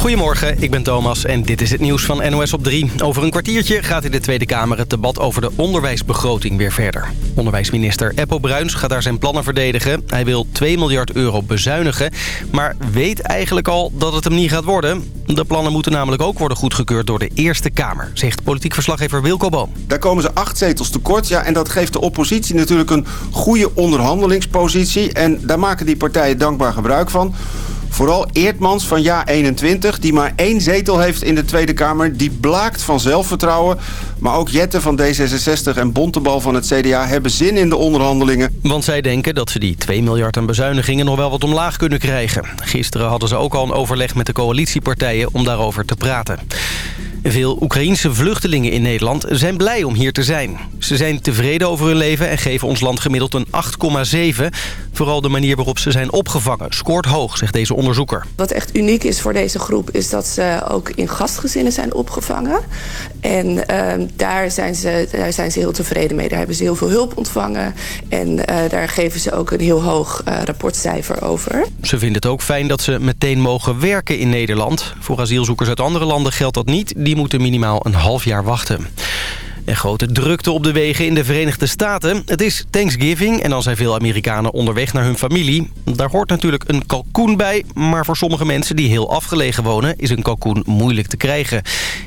Goedemorgen, ik ben Thomas en dit is het nieuws van NOS op 3. Over een kwartiertje gaat in de Tweede Kamer het debat over de onderwijsbegroting weer verder. Onderwijsminister Eppo Bruins gaat daar zijn plannen verdedigen. Hij wil 2 miljard euro bezuinigen, maar weet eigenlijk al dat het hem niet gaat worden. De plannen moeten namelijk ook worden goedgekeurd door de Eerste Kamer, zegt politiek verslaggever Wilco Boom. Daar komen ze acht zetels tekort, ja, en dat geeft de oppositie natuurlijk een goede onderhandelingspositie. En daar maken die partijen dankbaar gebruik van. Vooral Eertmans van Ja21, die maar één zetel heeft in de Tweede Kamer... die blaakt van zelfvertrouwen. Maar ook Jette van D66 en Bontebal van het CDA hebben zin in de onderhandelingen. Want zij denken dat ze die 2 miljard aan bezuinigingen nog wel wat omlaag kunnen krijgen. Gisteren hadden ze ook al een overleg met de coalitiepartijen om daarover te praten. Veel Oekraïense vluchtelingen in Nederland zijn blij om hier te zijn. Ze zijn tevreden over hun leven en geven ons land gemiddeld een 8,7. Vooral de manier waarop ze zijn opgevangen scoort hoog, zegt deze onderzoeker. Wat echt uniek is voor deze groep is dat ze ook in gastgezinnen zijn opgevangen. En uh, daar, zijn ze, daar zijn ze heel tevreden mee. Daar hebben ze heel veel hulp ontvangen. En uh, daar geven ze ook een heel hoog uh, rapportcijfer over. Ze vinden het ook fijn dat ze meteen mogen werken in Nederland. Voor asielzoekers uit andere landen geldt dat niet die moeten minimaal een half jaar wachten. En grote drukte op de wegen in de Verenigde Staten. Het is Thanksgiving en dan zijn veel Amerikanen onderweg naar hun familie. Daar hoort natuurlijk een kalkoen bij. Maar voor sommige mensen die heel afgelegen wonen... is een kalkoen moeilijk te krijgen.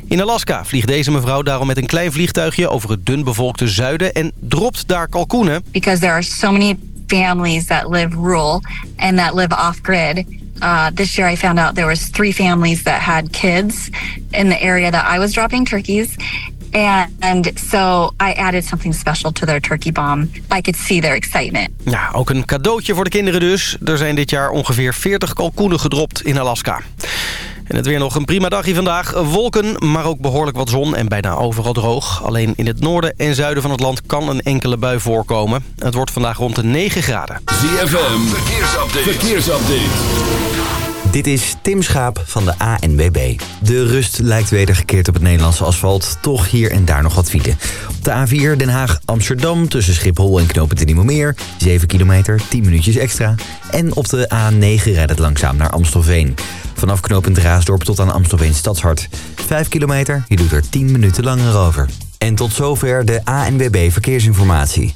In Alaska vliegt deze mevrouw daarom met een klein vliegtuigje... over het dunbevolkte zuiden en dropt daar kalkoenen. Because there are so many families that live rural and that live off-grid... Uh, this year I found out there was three families that had kids in the area that I was dropping turkeys. And so I added something special to their turkey bomb. I could see their excitement. Ja, ook een cadeautje voor de kinderen dus. Er zijn dit jaar ongeveer 40 kalkoenen gedropt in Alaska. En het weer nog een prima dagje vandaag. Wolken, maar ook behoorlijk wat zon en bijna overal droog. Alleen in het noorden en zuiden van het land kan een enkele bui voorkomen. Het wordt vandaag rond de 9 graden. ZFM, verkeersupdate. verkeersupdate. Dit is Tim Schaap van de ANWB. De rust lijkt wedergekeerd op het Nederlandse asfalt. Toch hier en daar nog wat file. Op de A4 Den Haag-Amsterdam tussen Schiphol en Knopen de Nieuwemeer. 7 kilometer, 10 minuutjes extra. En op de A9 rijdt het langzaam naar Amstelveen. Vanaf knooppunt Raasdorp tot aan Amstelveen Stadshart. 5 kilometer, je doet er 10 minuten langer over. En tot zover de ANWB Verkeersinformatie.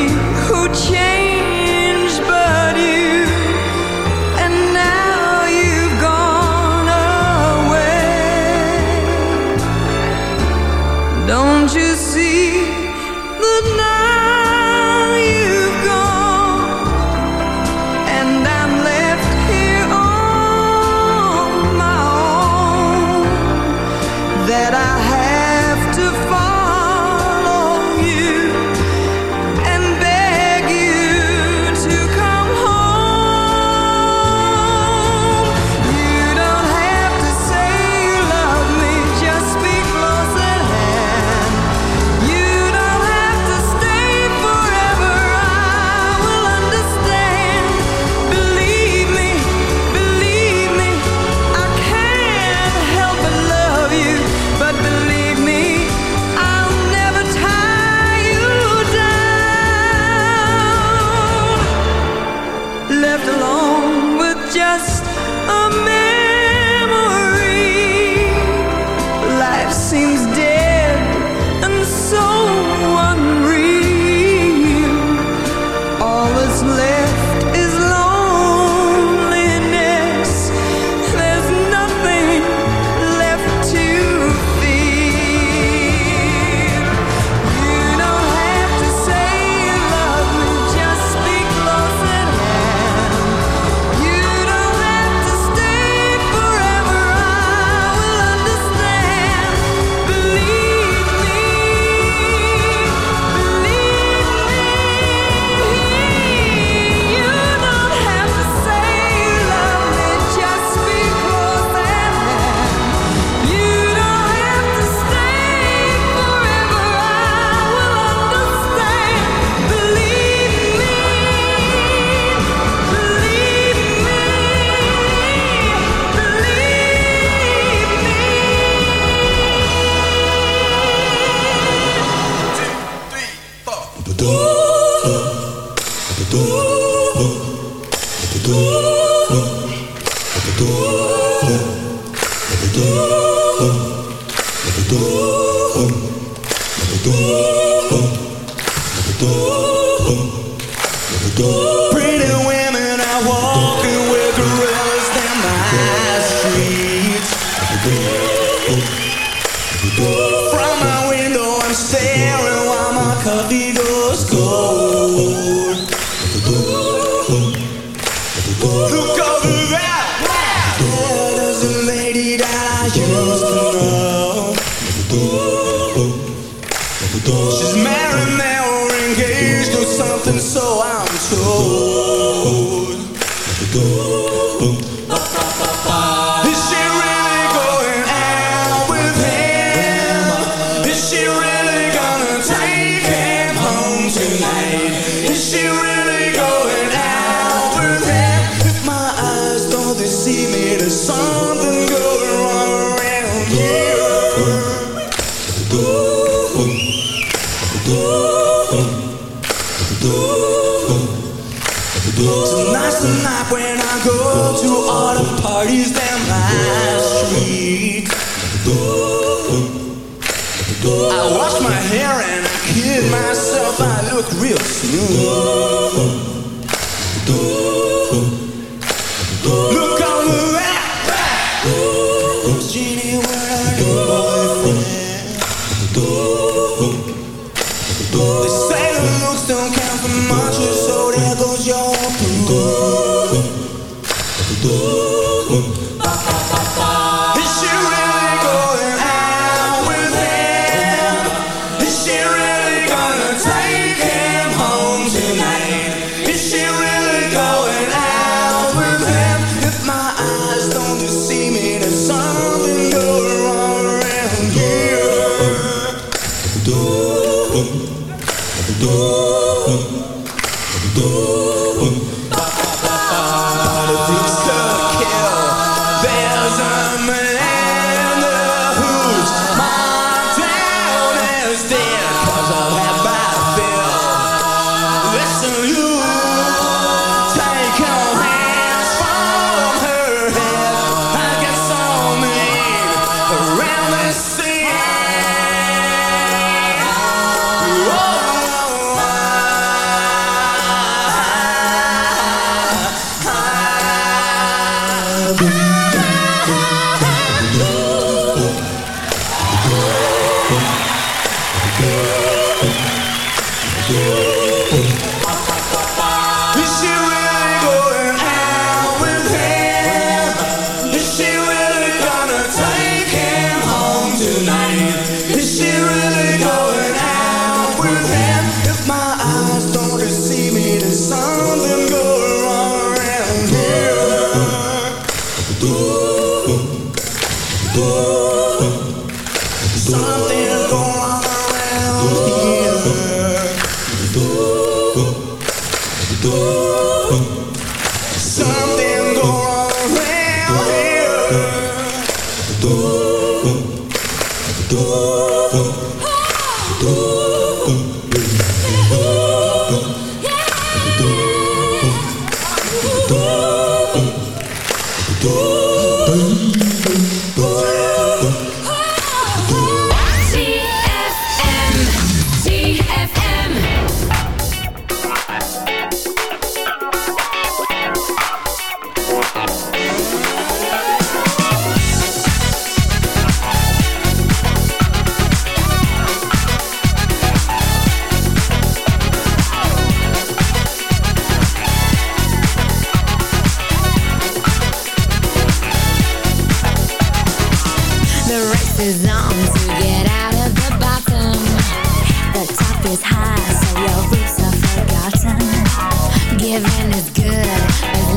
go boom.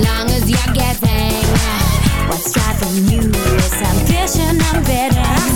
long as you're getting uh, what's right you is and better.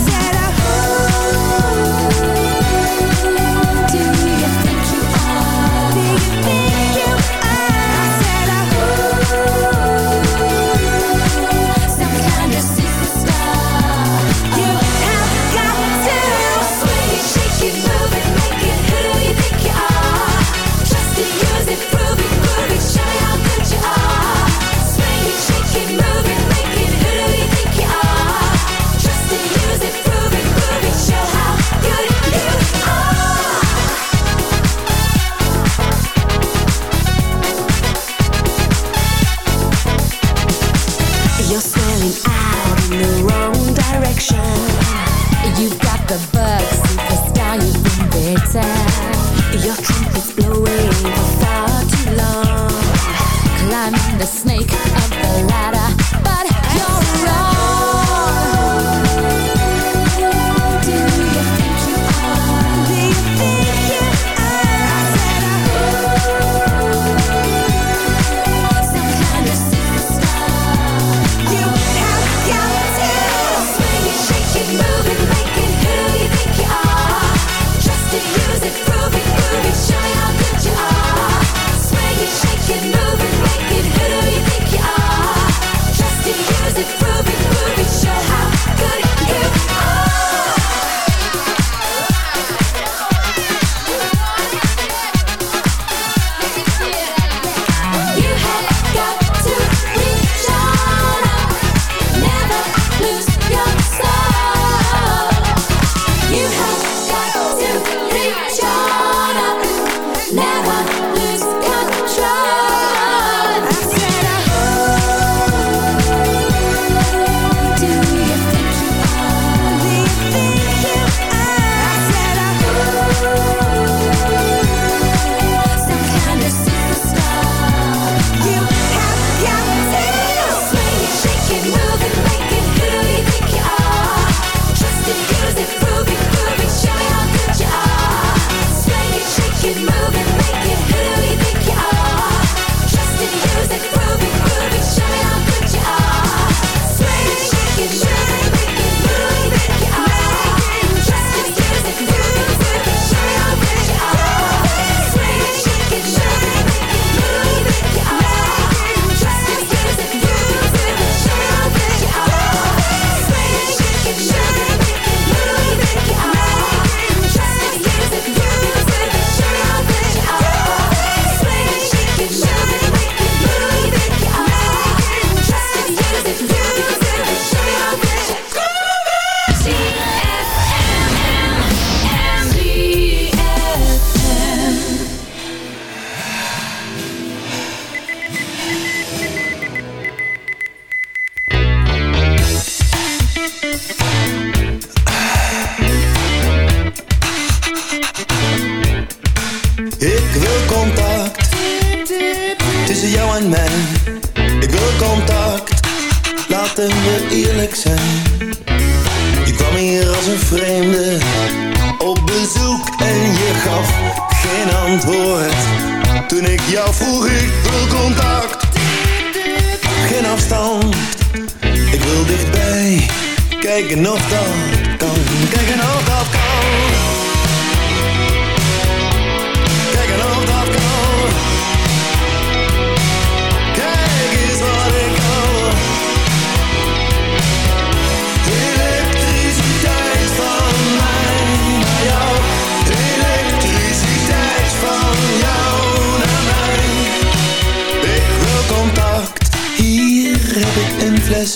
Kijk en of dat kijk en of dat kan. Kijk en of dat kan. Kijk eens wat ik kan. Elektriciteit van mij naar jou, elektriciteit van jou naar mij. Ik wil contact. Hier heb ik een fles.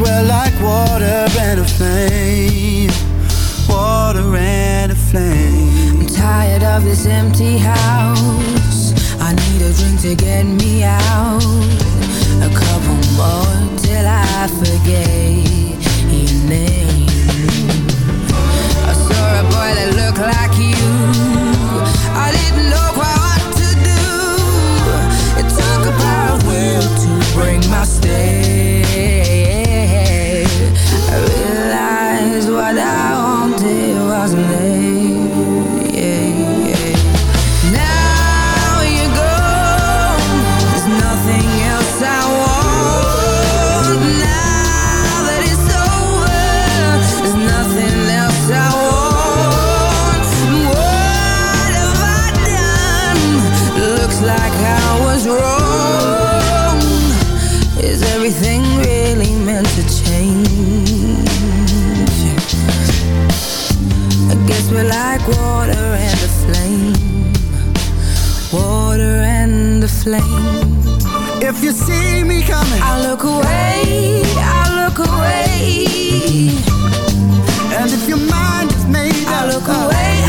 swell like water and a flame. Water and a flame. I'm tired of this empty house. I need a drink to get me out. A couple more till I forget your name. I saw a boy that looked like you. I didn't know quite what to do. It took a power will to bring my stay. flame. If you see me coming I look away, I look away. And if your mind is made I look away.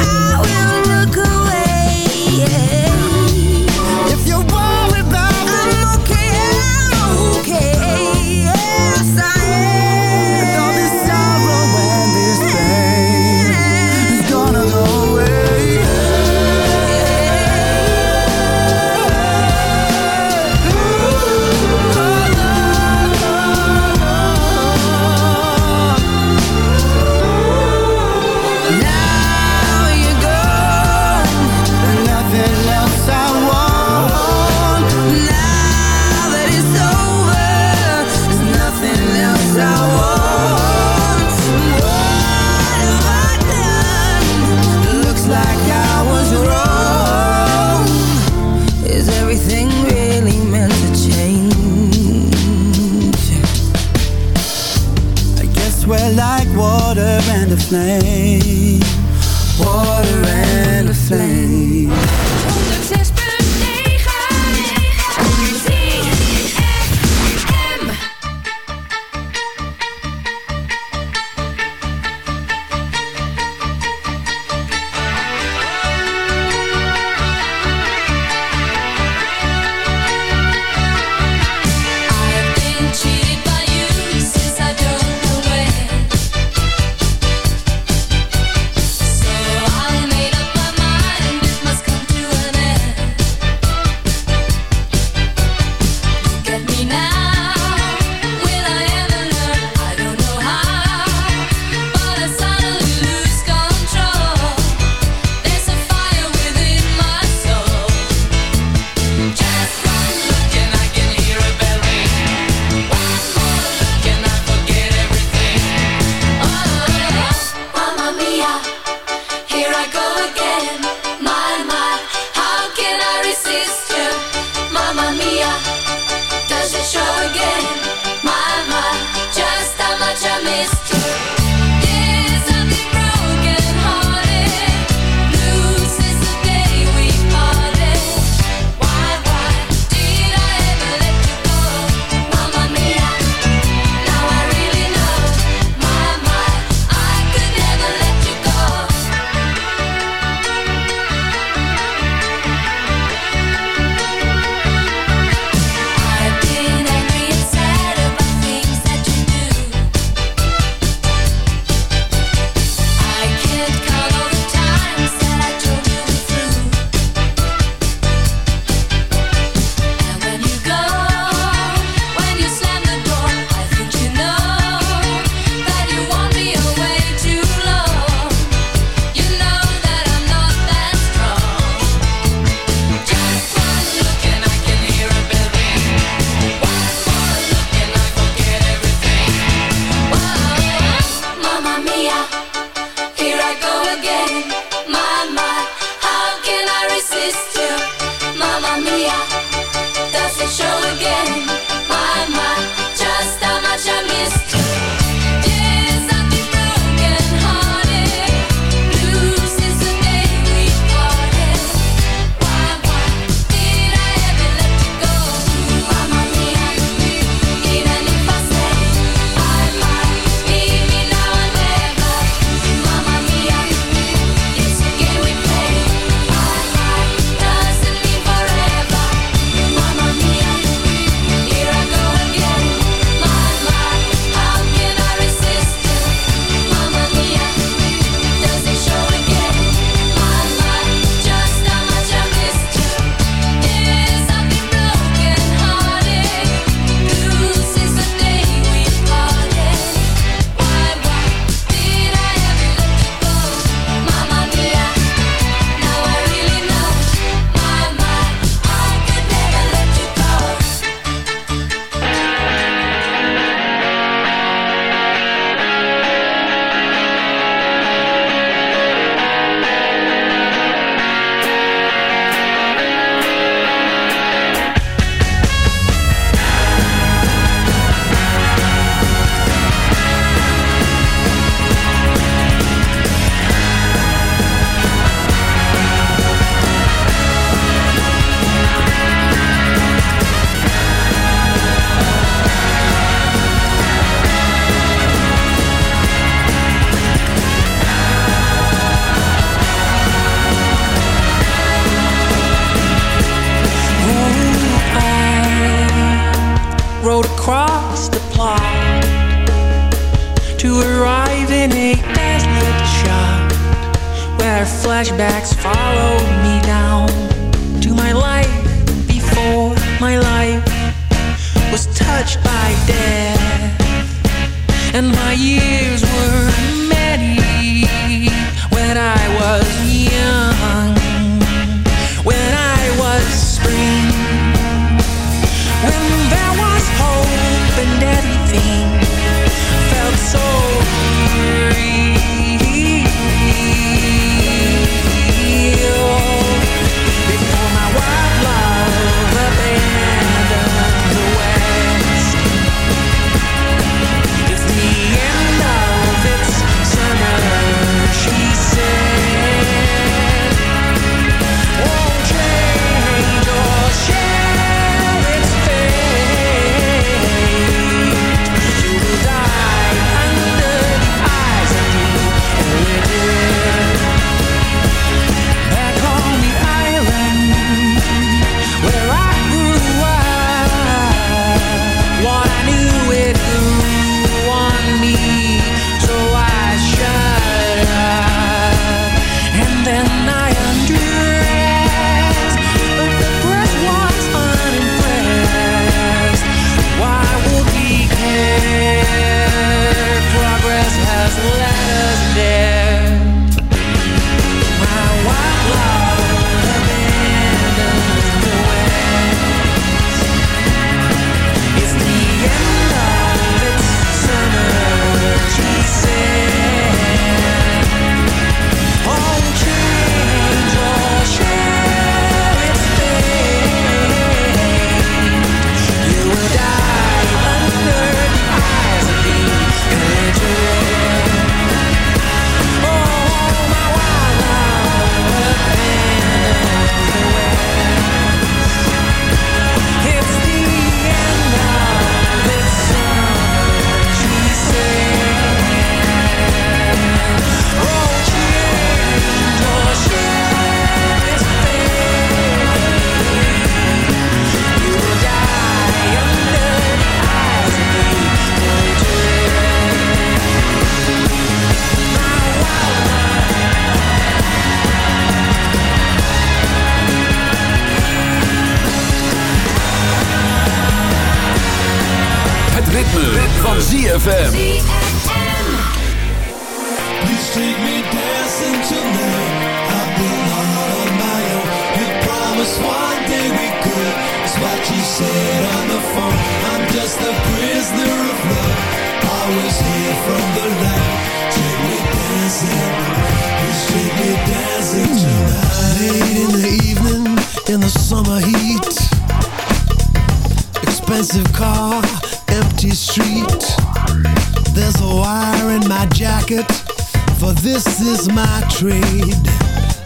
Said on the phone. I'm just a prisoner of love. Always here from the light. Take me dancing. Please take me dancing tonight. Late in the evening, in the summer heat. Expensive car, empty street. There's a wire in my jacket, for this is my trade.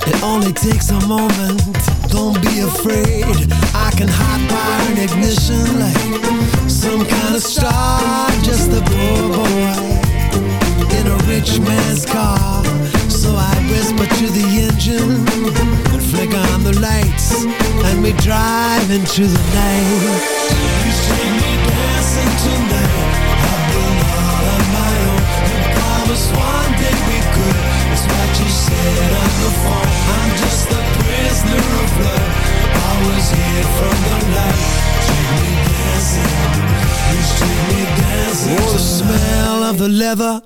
It only takes a moment, don't be afraid. I can hot wire an ignition like some kind of star, just a poor boy in a rich man's car. So I whisper to the engine and flick on the lights, and we drive into the night. Please take me dancing tonight. Been all on my own. You promised one day we could. It's what you said on the phone. I'm just a prisoner of love. Always here from the dancing. Oh, the smell of the leather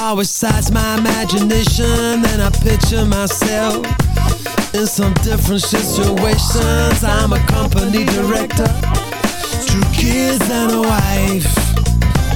always excites my imagination, and I picture myself in some different situations. I'm a company director, two kids and a wife.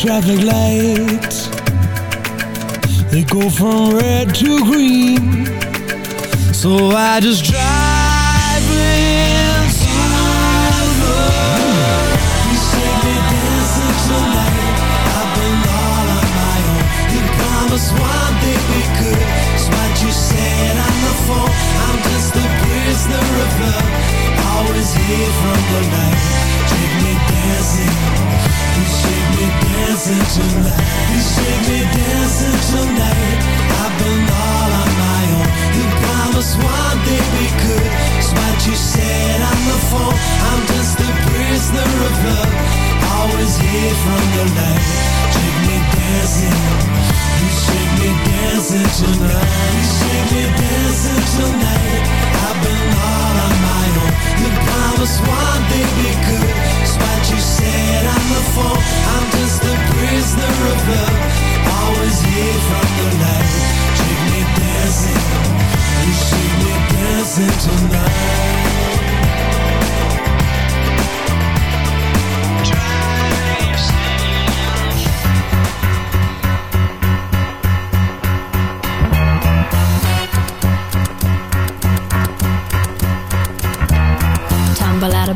Traffic lights They go from red to green, so I just drive. You dancing tonight. I've been all on my own. You promised one thing we could. It's what you said on the phone. I'm just a prisoner of love, always here from the night. Promised one thing we could. What you said on the phone. I'm just a prisoner of love, always here from the night. Take me dancing. You shake me dancing tonight.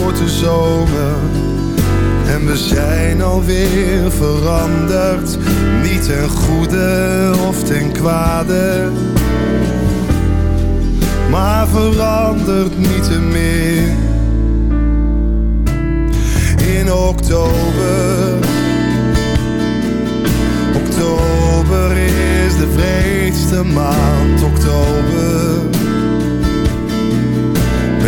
Korte zomer. En we zijn alweer veranderd, niet ten goede of ten kwade. Maar verandert niet te meer. In oktober, oktober is de vreedste maand, oktober.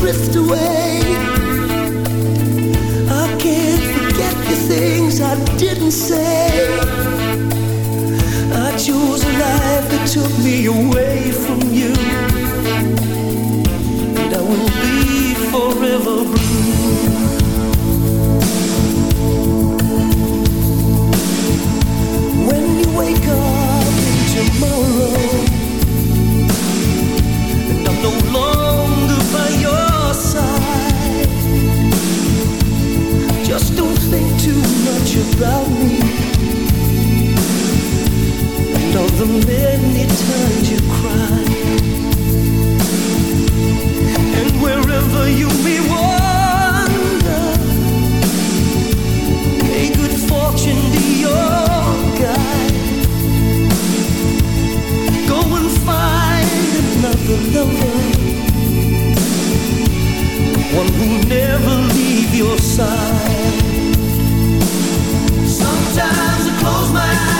drift away. I can't forget the things I didn't say. I chose a life that took me away from you, and I will be forever. about me. And all the many times you cried and wherever you may wander may good fortune be your guide. Go and find another Lover, one who'll never leave your side. Sometimes I close my eyes